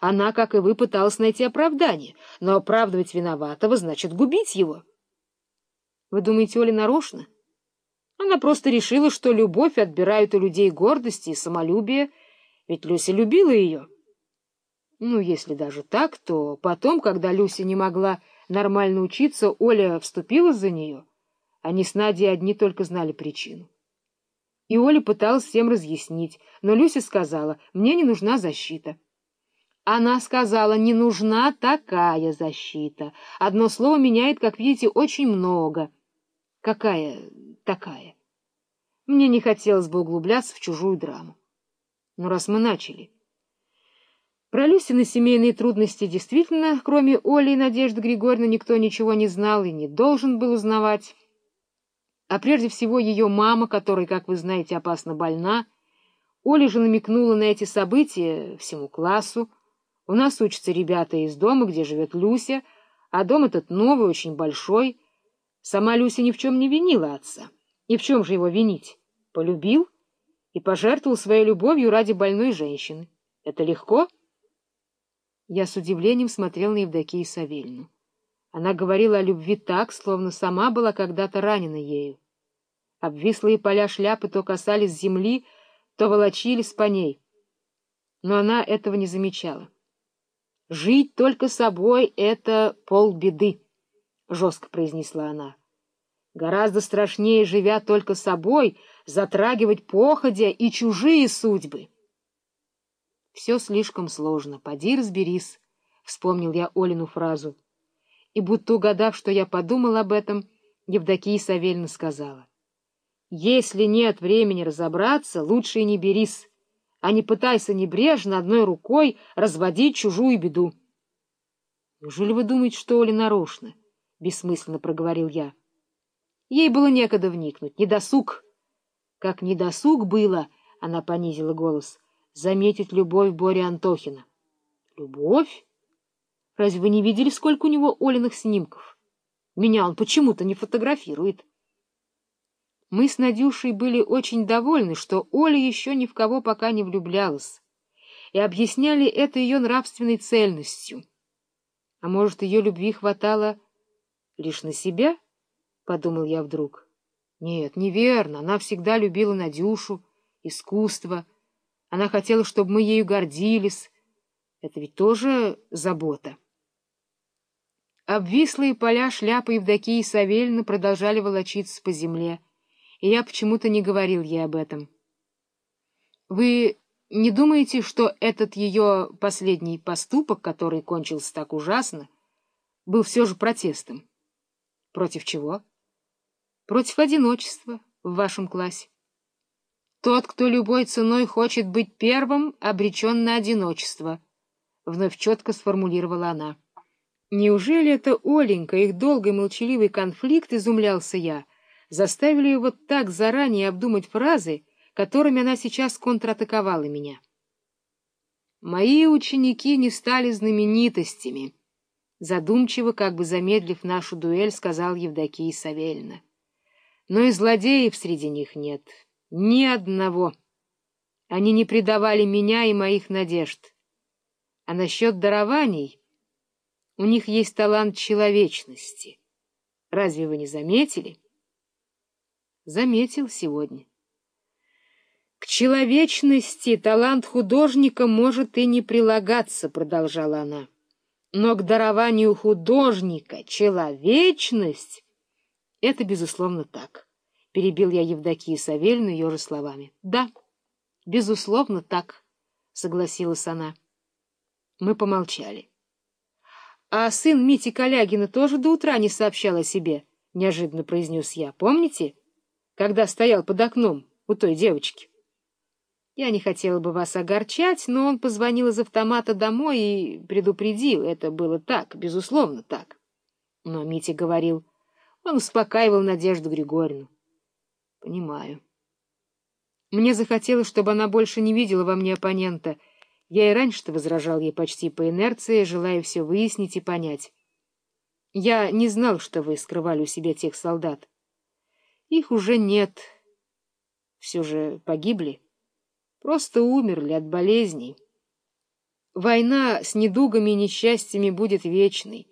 Она, как и вы, пыталась найти оправдание, но оправдывать виноватого значит губить его. Вы думаете, Оля нарочно? Она просто решила, что любовь отбирают у людей гордости и самолюбие, ведь Люся любила ее. Ну, если даже так, то потом, когда Люся не могла нормально учиться, Оля вступила за нее. Они с Надей одни только знали причину. И Оля пыталась всем разъяснить, но Люся сказала, мне не нужна защита. Она сказала, не нужна такая защита. Одно слово меняет, как видите, очень много. Какая такая? Мне не хотелось бы углубляться в чужую драму. Но раз мы начали... Про Люсины семейные трудности действительно, кроме Оли и Надежды Григорьевны, никто ничего не знал и не должен был узнавать. А прежде всего ее мама, которая, как вы знаете, опасно больна. Оля же намекнула на эти события всему классу. У нас учатся ребята из дома, где живет Люся, а дом этот новый, очень большой. Сама Люся ни в чем не винила отца. И в чем же его винить? Полюбил и пожертвовал своей любовью ради больной женщины. Это легко? — я с удивлением смотрел на Евдокию Савельевну. Она говорила о любви так, словно сама была когда-то ранена ею. Обвислые поля шляпы то касались земли, то волочились по ней. Но она этого не замечала. «Жить только собой — это полбеды», — жестко произнесла она. «Гораздо страшнее, живя только собой, затрагивать походя и чужие судьбы». Все слишком сложно, поди разберись, — вспомнил я Олину фразу. И будто угадав, что я подумал об этом, Евдокия Савельевна сказала. — Если нет времени разобраться, лучше и не берись, а не пытайся небрежно одной рукой разводить чужую беду. — Неужели вы думаете, что Оля нарочно? — бессмысленно проговорил я. Ей было некогда вникнуть, недосуг. Как недосуг было, — она понизила голос, — заметить любовь Бори Антохина. Любовь? Разве вы не видели, сколько у него Олиных снимков? Меня он почему-то не фотографирует. Мы с Надюшей были очень довольны, что Оля еще ни в кого пока не влюблялась, и объясняли это ее нравственной цельностью. А может, ее любви хватало лишь на себя? — подумал я вдруг. Нет, неверно, она всегда любила Надюшу, искусство — она хотела, чтобы мы ею гордились. Это ведь тоже забота. Обвислые поля шляпы Евдокии Савельевны продолжали волочиться по земле, и я почему-то не говорил ей об этом. Вы не думаете, что этот ее последний поступок, который кончился так ужасно, был все же протестом? Против чего? Против одиночества в вашем классе. Тот, кто любой ценой хочет быть первым, обречен на одиночество, — вновь четко сформулировала она. Неужели это Оленька, их долгий молчаливый конфликт, изумлялся я, заставили вот так заранее обдумать фразы, которыми она сейчас контратаковала меня? Мои ученики не стали знаменитостями, — задумчиво, как бы замедлив нашу дуэль, сказал Евдокия Савельевна. Но и злодеев среди них нет. — ни одного. Они не предавали меня и моих надежд. А насчет дарований у них есть талант человечности. Разве вы не заметили? Заметил сегодня. К человечности талант художника может и не прилагаться, продолжала она. Но к дарованию художника человечность — это, безусловно, так. — перебил я Евдокию Савельевну ее же словами. — Да, безусловно, так, — согласилась она. Мы помолчали. — А сын Мити Калягина тоже до утра не сообщал о себе, — неожиданно произнес я. — Помните, когда стоял под окном у той девочки? Я не хотела бы вас огорчать, но он позвонил из автомата домой и предупредил. Это было так, безусловно, так. Но Митя говорил, он успокаивал Надежду Григорьевну. Понимаю. Мне захотелось, чтобы она больше не видела во мне оппонента. Я и раньше-то возражал ей почти по инерции, желая все выяснить и понять. Я не знал, что вы скрывали у себя тех солдат. Их уже нет. Все же погибли. Просто умерли от болезней. Война с недугами и несчастьями будет вечной.